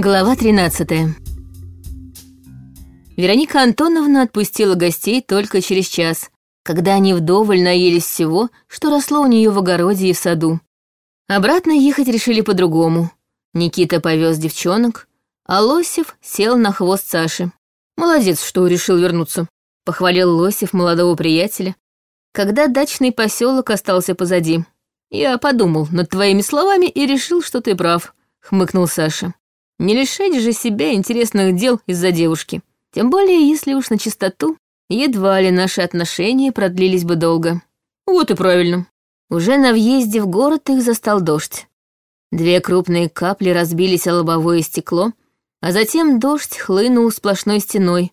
Глава 13 Вероника Антоновна отпустила гостей только через час, когда они вдоволь наелись всего, что росло у нее в огороде и в саду. Обратно ехать решили по-другому. Никита повез девчонок, а Лосев сел на хвост Саши. «Молодец, что решил вернуться», — похвалил Лосев молодого приятеля, когда дачный поселок остался позади. «Я подумал над твоими словами и решил, что ты прав», — хмыкнул Саша. «Не лишать же себя интересных дел из-за девушки. Тем более, если уж на чистоту, едва ли наши отношения продлились бы долго». «Вот и правильно», уже на въезде в город их застал дождь. Две крупные капли разбились о лобовое стекло, а затем дождь хлынул сплошной стеной.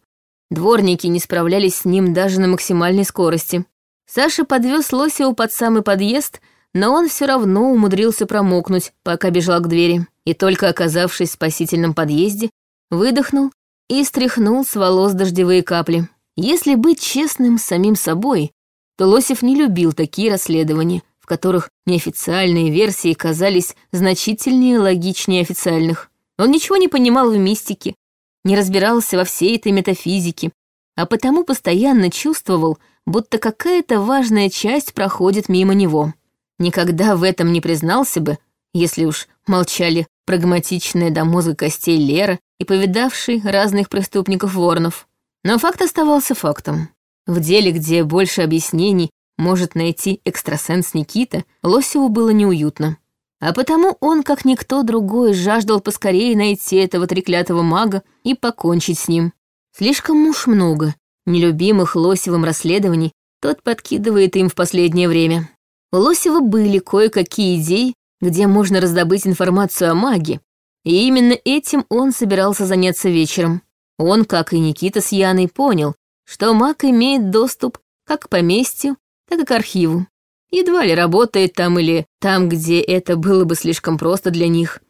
Дворники не справлялись с ним даже на максимальной скорости. Саша подвез Лосева под самый подъезд, но он все равно умудрился промокнуть, пока бежал к двери. И только оказавшись в спасительном подъезде, выдохнул и стряхнул с волос дождевые капли. Если быть честным с самим собой, то Лосев не любил такие расследования, в которых неофициальные версии казались значительнее логичнее официальных. Он ничего не понимал в мистике, не разбирался во всей этой метафизике, а потому постоянно чувствовал, будто какая-то важная часть проходит мимо него. Никогда в этом не признался бы, если уж молчали прагматичная до мозга костей Лера и повидавший разных преступников Воронов. Но факт оставался фактом. В деле, где больше объяснений может найти экстрасенс Никита, Лосеву было неуютно. А потому он, как никто другой, жаждал поскорее найти этого треклятого мага и покончить с ним. Слишком уж много нелюбимых Лосевым расследований тот подкидывает им в последнее время. У Лосева были кое-какие идеи, где можно раздобыть информацию о маге, и именно этим он собирался заняться вечером. Он, как и Никита с Яной, понял, что маг имеет доступ как к поместью, так и к архиву. Едва ли работает там или там, где это было бы слишком просто для них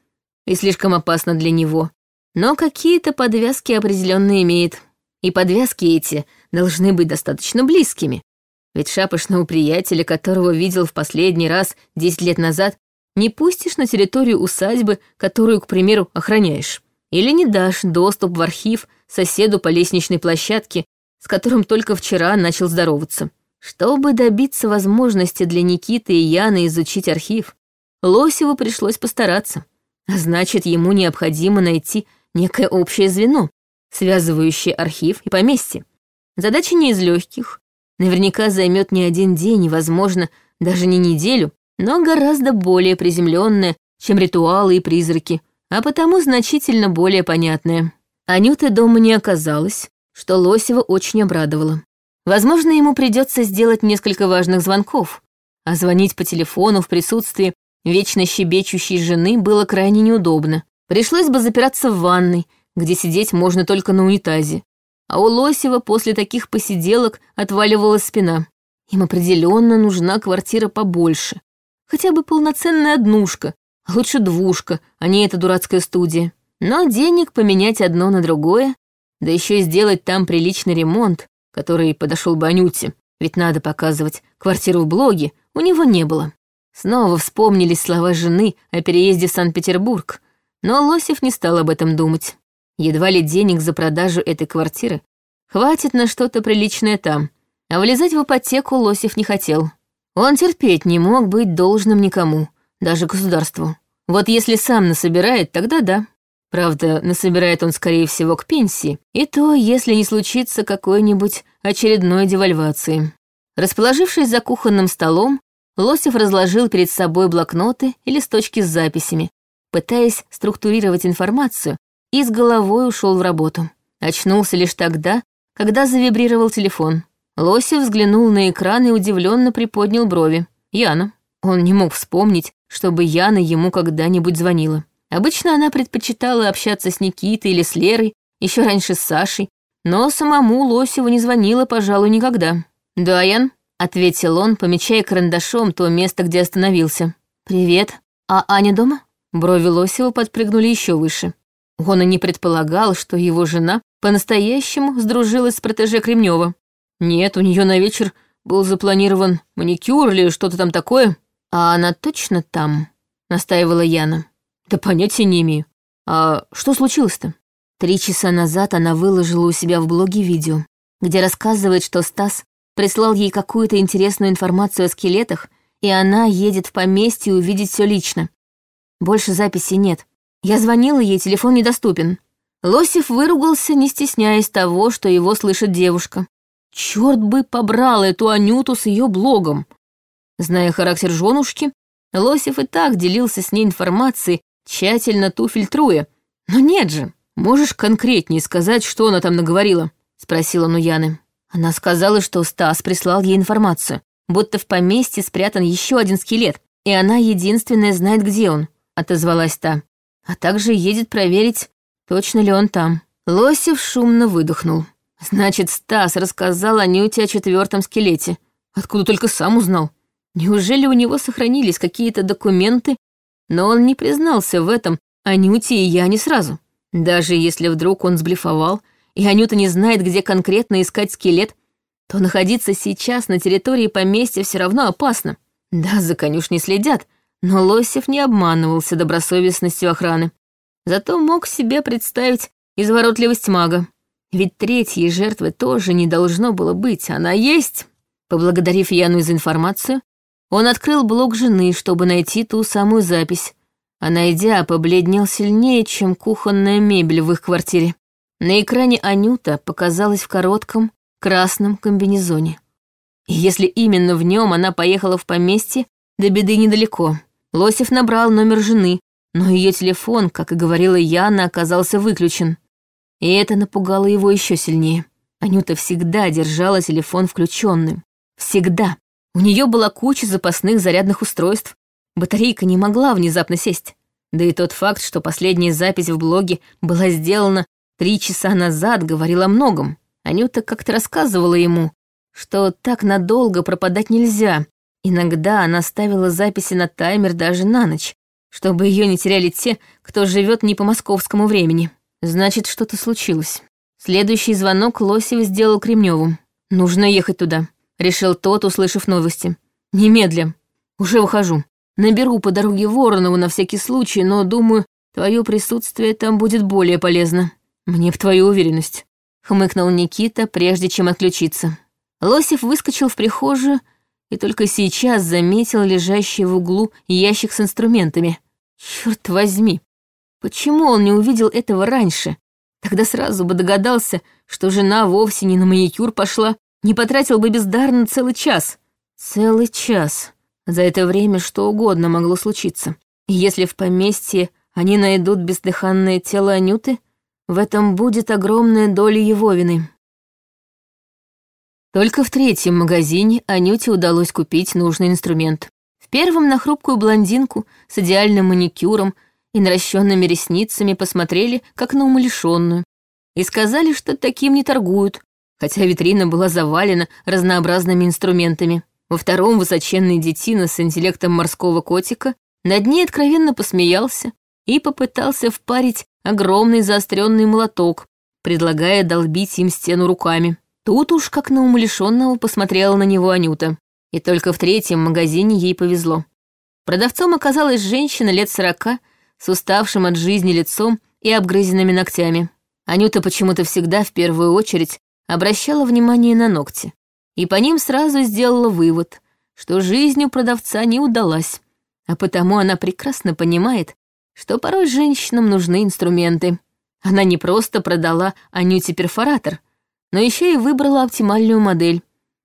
и слишком опасно для него. Но какие-то подвязки определенно имеет. И подвязки эти должны быть достаточно близкими. Ведь шапошного приятеля, которого видел в последний раз 10 лет назад, не пустишь на территорию усадьбы, которую, к примеру, охраняешь. Или не дашь доступ в архив соседу по лестничной площадке, с которым только вчера начал здороваться. Чтобы добиться возможности для Никиты и Яны изучить архив, Лосеву пришлось постараться. А значит, ему необходимо найти некое общее звено, связывающее архив и поместье. Задача не из легких. Наверняка займет не один день и, возможно, даже не неделю, но гораздо более приземленная, чем ритуалы и призраки, а потому значительно более понятная. Анюты дома не оказалось, что Лосева очень обрадовало. Возможно, ему придется сделать несколько важных звонков, а звонить по телефону в присутствии вечно щебечущей жены было крайне неудобно. Пришлось бы запираться в ванной, где сидеть можно только на унитазе. А у Лосева после таких посиделок отваливалась спина. Им определенно нужна квартира побольше. Хотя бы полноценная однушка, а лучше двушка, а не эта дурацкая студия. Но денег поменять одно на другое да еще и сделать там приличный ремонт, который подошел бы Анюте, ведь надо показывать квартиру в блоге, у него не было. Снова вспомнились слова жены о переезде в Санкт-Петербург, но Лосев не стал об этом думать. Едва ли денег за продажу этой квартиры хватит на что-то приличное там, а влезать в ипотеку Лосев не хотел. Он терпеть не мог быть должным никому, даже государству. Вот если сам насобирает, тогда да. Правда, насобирает он, скорее всего, к пенсии, и то, если не случится какой-нибудь очередной девальвации. Расположившись за кухонным столом, Лосев разложил перед собой блокноты и листочки с записями, пытаясь структурировать информацию, и с головой ушел в работу. Очнулся лишь тогда, когда завибрировал телефон. Лосев взглянул на экран и удивленно приподнял брови. Яна. Он не мог вспомнить, чтобы Яна ему когда-нибудь звонила. Обычно она предпочитала общаться с Никитой или с Лерой, еще раньше с Сашей, но самому Лосеву не звонила, пожалуй, никогда. «Да, Ян», — ответил он, помечая карандашом то место, где остановился. «Привет. А Аня дома?» Брови Лосева подпрыгнули еще выше. Он и не предполагал, что его жена по-настоящему сдружилась с протеже Кремнева. Нет, у нее на вечер был запланирован маникюр или что-то там такое. А она точно там, настаивала Яна. Да понятия не имею. А что случилось-то? Три часа назад она выложила у себя в блоге видео, где рассказывает, что Стас прислал ей какую-то интересную информацию о скелетах, и она едет в поместье увидеть все лично. Больше записей нет. Я звонила ей, телефон недоступен. Лосев выругался, не стесняясь того, что его слышит девушка. Черт бы побрал эту Анюту с ее блогом. Зная характер женушки, Лосев и так делился с ней информацией, тщательно ту фильтруя. Но нет же, можешь конкретнее сказать, что она там наговорила? Спросила он у Яны. Она сказала, что Стас прислал ей информацию, будто в поместье спрятан еще один скелет, и она единственная знает, где он, отозвалась та. А также едет проверить, точно ли он там. Лосев шумно выдохнул. Значит, Стас рассказал Анюте о четвертом скелете. Откуда только сам узнал? Неужели у него сохранились какие-то документы, но он не признался в этом Анюте и я не сразу. Даже если вдруг он сблефовал, и Анюта не знает, где конкретно искать скелет, то находиться сейчас на территории поместья все равно опасно. Да, за конюшней следят, но Лосев не обманывался добросовестностью охраны. Зато мог себе представить изворотливость мага. Ведь третьей жертвы тоже не должно было быть, она есть. Поблагодарив Яну за информацию, он открыл блог жены, чтобы найти ту самую запись, а найдя, побледнел сильнее, чем кухонная мебель в их квартире. На экране Анюта показалась в коротком красном комбинезоне. И если именно в нем она поехала в поместье, до беды недалеко. Лосев набрал номер жены, но ее телефон, как и говорила Яна, оказался выключен. И это напугало его еще сильнее. Анюта всегда держала телефон включенным. Всегда. У нее была куча запасных зарядных устройств. Батарейка не могла внезапно сесть. Да и тот факт, что последняя запись в блоге была сделана три часа назад, говорил о многом. Анюта как-то рассказывала ему, что так надолго пропадать нельзя. Иногда она ставила записи на таймер даже на ночь, чтобы ее не теряли те, кто живет не по московскому времени. Значит, что-то случилось. Следующий звонок Лосев сделал Кремневу. «Нужно ехать туда», — решил тот, услышав новости. «Немедля. Уже выхожу. Наберу по дороге Воронову на всякий случай, но, думаю, твое присутствие там будет более полезно. Мне в твою уверенность», — хмыкнул Никита, прежде чем отключиться. Лосев выскочил в прихожую и только сейчас заметил лежащий в углу ящик с инструментами. Черт возьми, Почему он не увидел этого раньше? Тогда сразу бы догадался, что жена вовсе не на маникюр пошла, не потратил бы бездарно целый час. Целый час. За это время что угодно могло случиться. И если в поместье они найдут бездыханное тело Анюты, в этом будет огромная доля его вины. Только в третьем магазине Анюте удалось купить нужный инструмент. В первом на хрупкую блондинку с идеальным маникюром и наращенными ресницами посмотрели, как на умалишенную, и сказали, что таким не торгуют, хотя витрина была завалена разнообразными инструментами. Во втором высоченный детина с интеллектом морского котика над ней откровенно посмеялся и попытался впарить огромный заостренный молоток, предлагая долбить им стену руками. Тут уж как на умалишенного посмотрела на него Анюта. И только в третьем магазине ей повезло. Продавцом оказалась женщина лет сорока, с уставшим от жизни лицом и обгрызенными ногтями. Анюта почему-то всегда в первую очередь обращала внимание на ногти. И по ним сразу сделала вывод, что жизнь у продавца не удалась, а потому она прекрасно понимает, что порой женщинам нужны инструменты. Она не просто продала Анюте перфоратор, но еще и выбрала оптимальную модель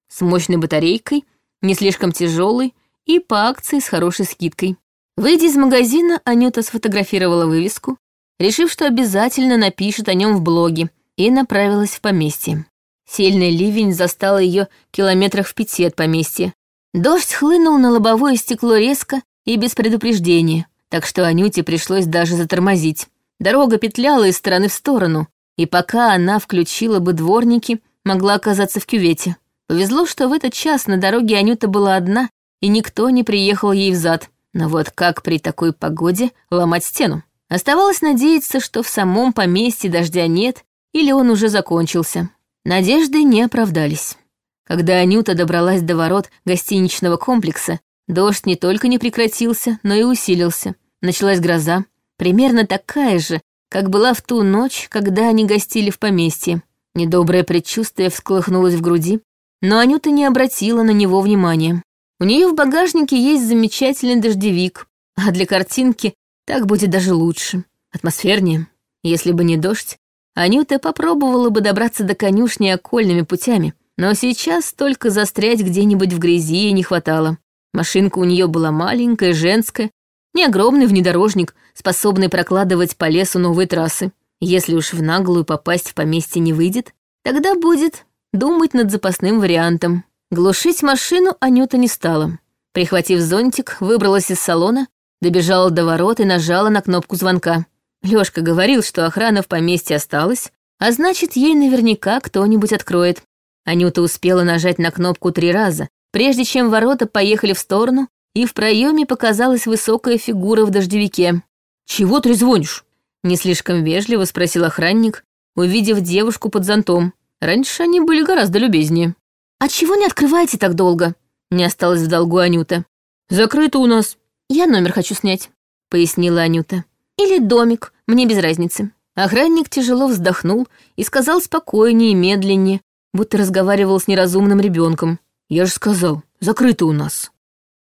с мощной батарейкой, не слишком тяжелой и по акции с хорошей скидкой. Выйдя из магазина, Анюта сфотографировала вывеску, решив, что обязательно напишет о нем в блоге, и направилась в поместье. Сильный ливень застал ее километрах в пяти от поместья. Дождь хлынул на лобовое стекло резко и без предупреждения, так что Анюте пришлось даже затормозить. Дорога петляла из стороны в сторону, и пока она включила бы дворники, могла оказаться в кювете. Повезло, что в этот час на дороге Анюта была одна, и никто не приехал ей взад. Но вот как при такой погоде ломать стену? Оставалось надеяться, что в самом поместье дождя нет, или он уже закончился. Надежды не оправдались. Когда Анюта добралась до ворот гостиничного комплекса, дождь не только не прекратился, но и усилился. Началась гроза, примерно такая же, как была в ту ночь, когда они гостили в поместье. Недоброе предчувствие всколыхнулось в груди, но Анюта не обратила на него внимания. У нее в багажнике есть замечательный дождевик, а для картинки так будет даже лучше, атмосфернее. Если бы не дождь, Анюта попробовала бы добраться до конюшни окольными путями, но сейчас только застрять где-нибудь в грязи не хватало. Машинка у нее была маленькая, женская, не огромный внедорожник, способный прокладывать по лесу новые трассы. Если уж в наглую попасть в поместье не выйдет, тогда будет думать над запасным вариантом. Глушить машину Анюта не стала. Прихватив зонтик, выбралась из салона, добежала до ворот и нажала на кнопку звонка. Лёшка говорил, что охрана в поместье осталась, а значит, ей наверняка кто-нибудь откроет. Анюта успела нажать на кнопку три раза, прежде чем ворота поехали в сторону, и в проеме показалась высокая фигура в дождевике. «Чего трезвонишь?» — не слишком вежливо спросил охранник, увидев девушку под зонтом. Раньше они были гораздо любезнее. «А чего не открываете так долго?» — не осталось в долгу Анюта. «Закрыто у нас». «Я номер хочу снять», — пояснила Анюта. «Или домик, мне без разницы». Охранник тяжело вздохнул и сказал спокойнее и медленнее, будто разговаривал с неразумным ребенком. «Я же сказал, закрыто у нас.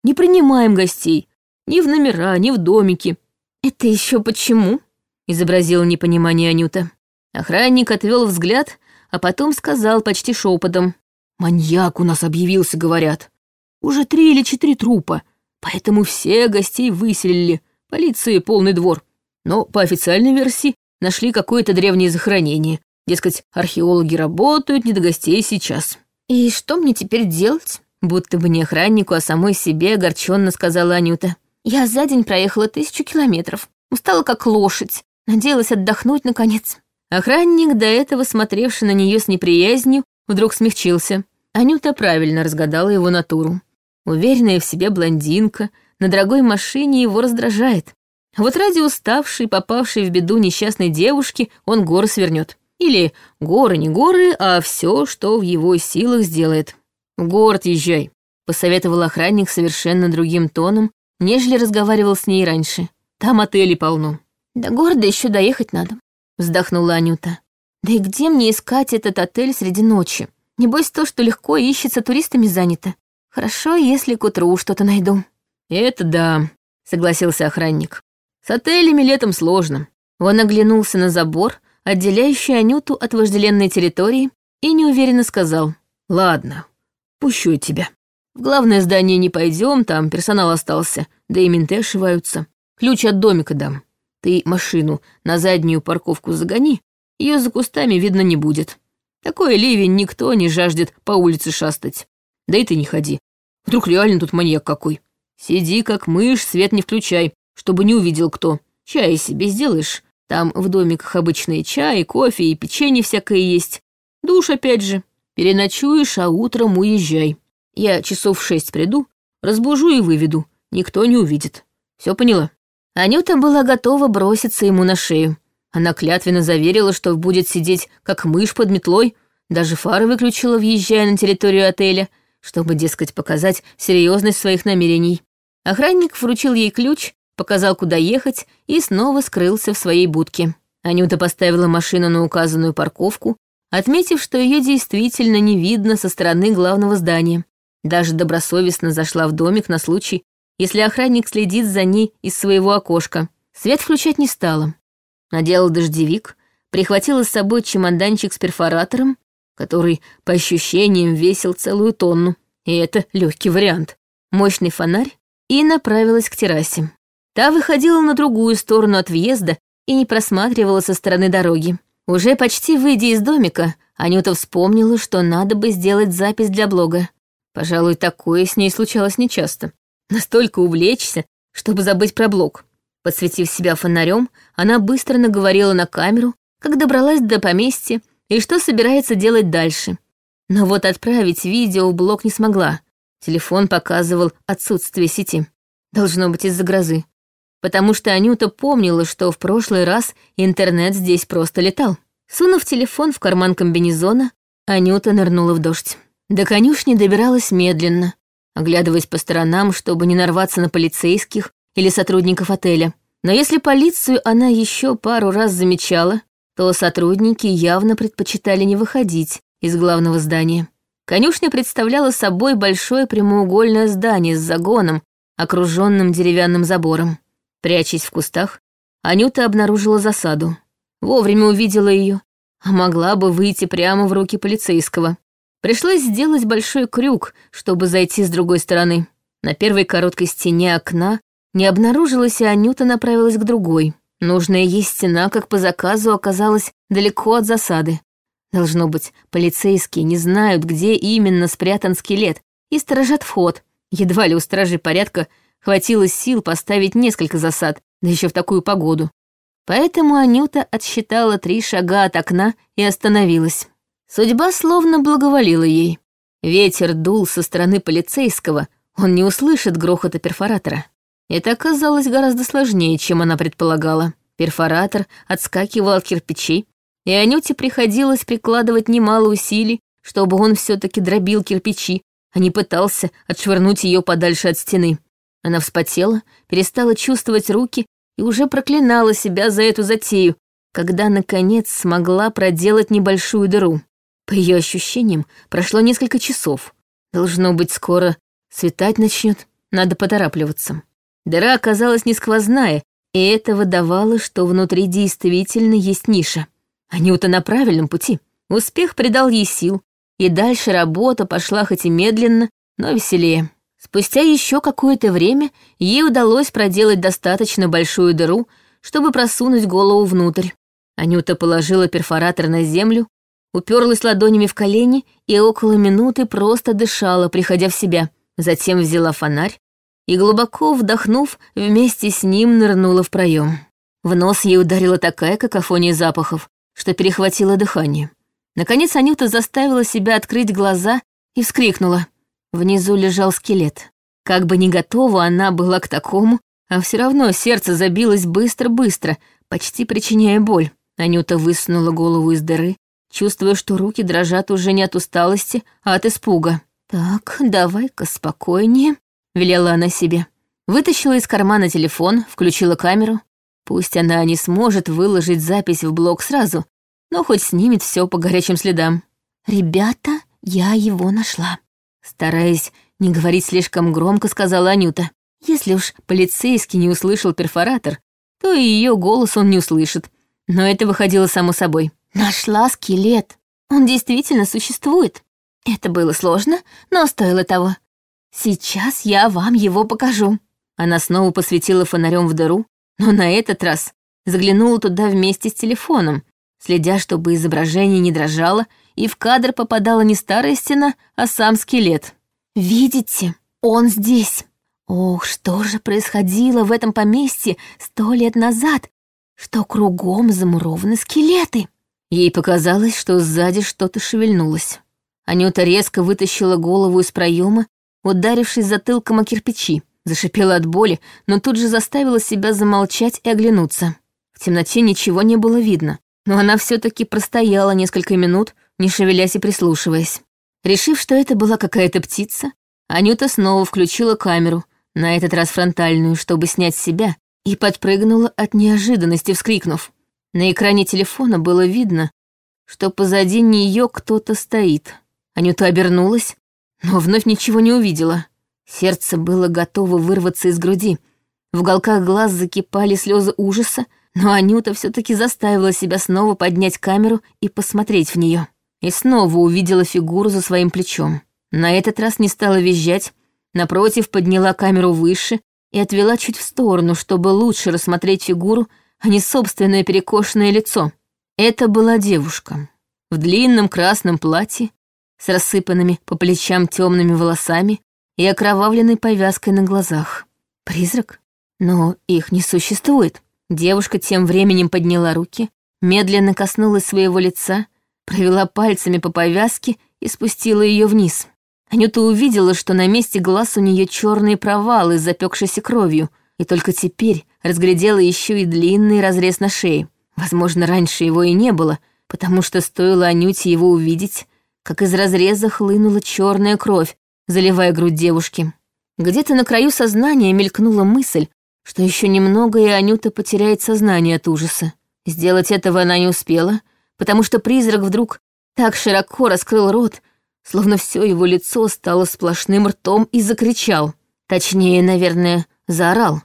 Не принимаем гостей, ни в номера, ни в домики». «Это еще почему?» — изобразила непонимание Анюта. Охранник отвел взгляд, а потом сказал почти шепотом. «Маньяк у нас объявился, говорят. Уже три или четыре трупа, поэтому все гостей выселили, полиции полный двор. Но по официальной версии нашли какое-то древнее захоронение, Дескать, археологи работают, не до гостей сейчас. «И что мне теперь делать?» Будто бы не охраннику, а самой себе огорченно сказала Анюта. «Я за день проехала тысячу километров. Устала как лошадь. Надеялась отдохнуть, наконец». Охранник, до этого смотревший на нее с неприязнью, вдруг смягчился. Анюта правильно разгадала его натуру. Уверенная в себе блондинка на дорогой машине его раздражает. А вот ради уставшей, попавшей в беду несчастной девушки, он горы свернет. Или горы не горы, а все, что в его силах сделает. В город езжай, посоветовал охранник совершенно другим тоном, нежели разговаривал с ней раньше. Там отелей полно. До города еще доехать надо, вздохнула Анюта. Да и где мне искать этот отель среди ночи? Небось, то, что легко ищется, туристами занято. Хорошо, если к утру что-то найду. Это да, согласился охранник. С отелями летом сложно. Он оглянулся на забор, отделяющий Анюту от вожделенной территории, и неуверенно сказал «Ладно, пущу тебя. В главное здание не пойдем, там персонал остался, да и менты ошиваются. Ключ от домика дам. Ты машину на заднюю парковку загони, ее за кустами видно не будет. Такой ливень никто не жаждет по улице шастать. Да и ты не ходи. Вдруг реально тут маньяк какой. Сиди как мышь, свет не включай, чтобы не увидел кто. Чай себе сделаешь, там в домиках обычный чай, кофе и печенье всякое есть. Душ опять же. Переночуешь, а утром уезжай. Я часов в шесть приду, разбужу и выведу. Никто не увидит. Все поняла?» Анюта была готова броситься ему на шею. Она клятвенно заверила, что будет сидеть, как мышь под метлой, даже фары выключила, въезжая на территорию отеля, чтобы, дескать, показать серьезность своих намерений. Охранник вручил ей ключ, показал, куда ехать, и снова скрылся в своей будке. Анюта поставила машину на указанную парковку, отметив, что ее действительно не видно со стороны главного здания. Даже добросовестно зашла в домик на случай, если охранник следит за ней из своего окошка. Свет включать не стала. Надела дождевик, прихватила с собой чемоданчик с перфоратором, который, по ощущениям, весил целую тонну. И это легкий вариант. Мощный фонарь и направилась к террасе. Та выходила на другую сторону от въезда и не просматривала со стороны дороги. Уже почти выйдя из домика, Анюта вспомнила, что надо бы сделать запись для блога. Пожалуй, такое с ней случалось нечасто. Настолько увлечься, чтобы забыть про блог. Подсветив себя фонарем, она быстро наговорила на камеру, как добралась до поместья и что собирается делать дальше. Но вот отправить видео в блог не смогла. Телефон показывал отсутствие сети. Должно быть из-за грозы потому что Анюта помнила, что в прошлый раз интернет здесь просто летал. Сунув телефон в карман комбинезона, Анюта нырнула в дождь. До конюшни добиралась медленно, оглядываясь по сторонам, чтобы не нарваться на полицейских или сотрудников отеля. Но если полицию она еще пару раз замечала, то сотрудники явно предпочитали не выходить из главного здания. Конюшня представляла собой большое прямоугольное здание с загоном, окруженным деревянным забором. Прячась в кустах, Анюта обнаружила засаду. Вовремя увидела ее, а могла бы выйти прямо в руки полицейского. Пришлось сделать большой крюк, чтобы зайти с другой стороны. На первой короткой стене окна не обнаружилась, и Анюта направилась к другой. Нужная ей стена, как по заказу, оказалась далеко от засады. Должно быть, полицейские не знают, где именно спрятан скелет, и сторожат вход. Едва ли у стражей порядка хватило сил поставить несколько засад, да еще в такую погоду. Поэтому Анюта отсчитала три шага от окна и остановилась. Судьба словно благоволила ей. Ветер дул со стороны полицейского, он не услышит грохота перфоратора. Это оказалось гораздо сложнее, чем она предполагала. Перфоратор отскакивал от кирпичей, и Анюте приходилось прикладывать немало усилий, чтобы он все таки дробил кирпичи, а не пытался отшвырнуть ее подальше от стены. Она вспотела, перестала чувствовать руки и уже проклинала себя за эту затею, когда, наконец, смогла проделать небольшую дыру. По ее ощущениям, прошло несколько часов. Должно быть, скоро светать начнет, надо поторапливаться. Дыра оказалась не сквозная, и это выдавало, что внутри действительно есть ниша. Анюта на правильном пути. Успех придал ей сил, и дальше работа пошла хоть и медленно, но веселее. Спустя еще какое-то время ей удалось проделать достаточно большую дыру, чтобы просунуть голову внутрь. Анюта положила перфоратор на землю, уперлась ладонями в колени и около минуты просто дышала, приходя в себя. Затем взяла фонарь и, глубоко вдохнув, вместе с ним нырнула в проем. В нос ей ударила такая какофония запахов, что перехватило дыхание. Наконец Анюта заставила себя открыть глаза и вскрикнула. Внизу лежал скелет. Как бы не готова она была к такому, а все равно сердце забилось быстро-быстро, почти причиняя боль. Анюта высунула голову из дыры, чувствуя, что руки дрожат уже не от усталости, а от испуга. «Так, давай-ка спокойнее», — велела она себе. Вытащила из кармана телефон, включила камеру. Пусть она не сможет выложить запись в блог сразу, но хоть снимет все по горячим следам. «Ребята, я его нашла», — стараясь не говорить слишком громко, сказала Анюта. Если уж полицейский не услышал перфоратор, то и ее голос он не услышит. Но это выходило само собой. «Нашла скелет. Он действительно существует. Это было сложно, но стоило того. Сейчас я вам его покажу». Она снова посветила фонарем в дыру, но на этот раз заглянула туда вместе с телефоном, следя, чтобы изображение не дрожало, и в кадр попадала не старая стена, а сам скелет. «Видите, он здесь. Ох, что же происходило в этом поместье сто лет назад, что кругом замурованы скелеты?» Ей показалось, что сзади что-то шевельнулось. Анюта резко вытащила голову из проема, ударившись затылком о кирпичи. Зашипела от боли, но тут же заставила себя замолчать и оглянуться. В темноте ничего не было видно, но она все таки простояла несколько минут, не шевелясь и прислушиваясь. Решив, что это была какая-то птица, Анюта снова включила камеру, на этот раз фронтальную, чтобы снять себя, и подпрыгнула от неожиданности, вскрикнув. На экране телефона было видно, что позади нее кто-то стоит. Анюта обернулась, но вновь ничего не увидела. Сердце было готово вырваться из груди. В уголках глаз закипали слезы ужаса, но Анюта все таки заставила себя снова поднять камеру и посмотреть в нее. И снова увидела фигуру за своим плечом. На этот раз не стала визжать, напротив, подняла камеру выше и отвела чуть в сторону, чтобы лучше рассмотреть фигуру, а не собственное перекошенное лицо. Это была девушка. В длинном красном платье, с рассыпанными по плечам темными волосами и окровавленной повязкой на глазах. Призрак? Но их не существует. Девушка тем временем подняла руки, медленно коснулась своего лица, провела пальцами по повязке и спустила ее вниз. Анюта увидела, что на месте глаз у нее черные провалы с запекшейся кровью, и только теперь разглядела еще и длинный разрез на шее. Возможно, раньше его и не было, потому что стоило Анюте его увидеть, как из разреза хлынула черная кровь, заливая грудь девушки. Где-то на краю сознания мелькнула мысль, что еще немного, и Анюта потеряет сознание от ужаса. Сделать этого она не успела, потому что призрак вдруг так широко раскрыл рот, словно все его лицо стало сплошным ртом и закричал. Точнее, наверное, заорал.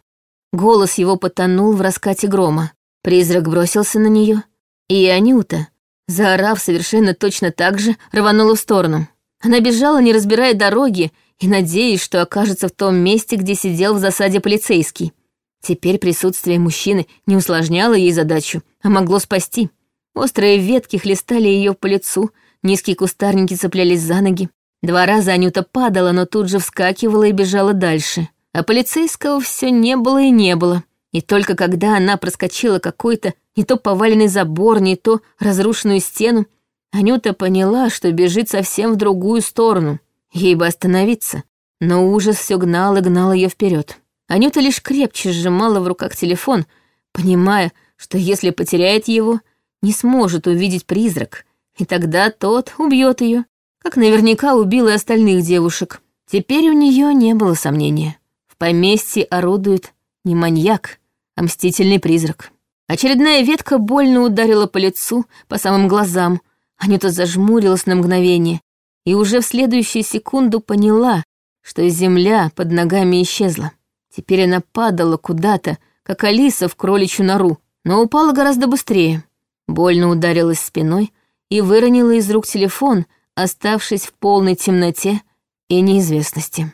Голос его потонул в раскате грома. Призрак бросился на нее, и Анюта, заорав совершенно точно так же, рванула в сторону. Она бежала, не разбирая дороги, и надеясь, что окажется в том месте, где сидел в засаде полицейский. Теперь присутствие мужчины не усложняло ей задачу, а могло спасти. Острые ветки хлестали ее по лицу, низкие кустарники цеплялись за ноги. Два раза Анюта падала, но тут же вскакивала и бежала дальше. А полицейского все не было и не было. И только когда она проскочила какой-то не то поваленный забор, не то разрушенную стену, Анюта поняла, что бежит совсем в другую сторону. Ей бы остановиться, но ужас все гнал и гнал ее вперед. Анюта лишь крепче сжимала в руках телефон, понимая, что если потеряет его, не сможет увидеть призрак, и тогда тот убьет ее, как наверняка убил и остальных девушек. Теперь у нее не было сомнения. В поместье орудует не маньяк, а мстительный призрак. Очередная ветка больно ударила по лицу, по самым глазам. Анюта зажмурилась на мгновение и уже в следующую секунду поняла, что земля под ногами исчезла. Теперь она падала куда-то, как Алиса в кроличью нору, но упала гораздо быстрее. Больно ударилась спиной и выронила из рук телефон, оставшись в полной темноте и неизвестности.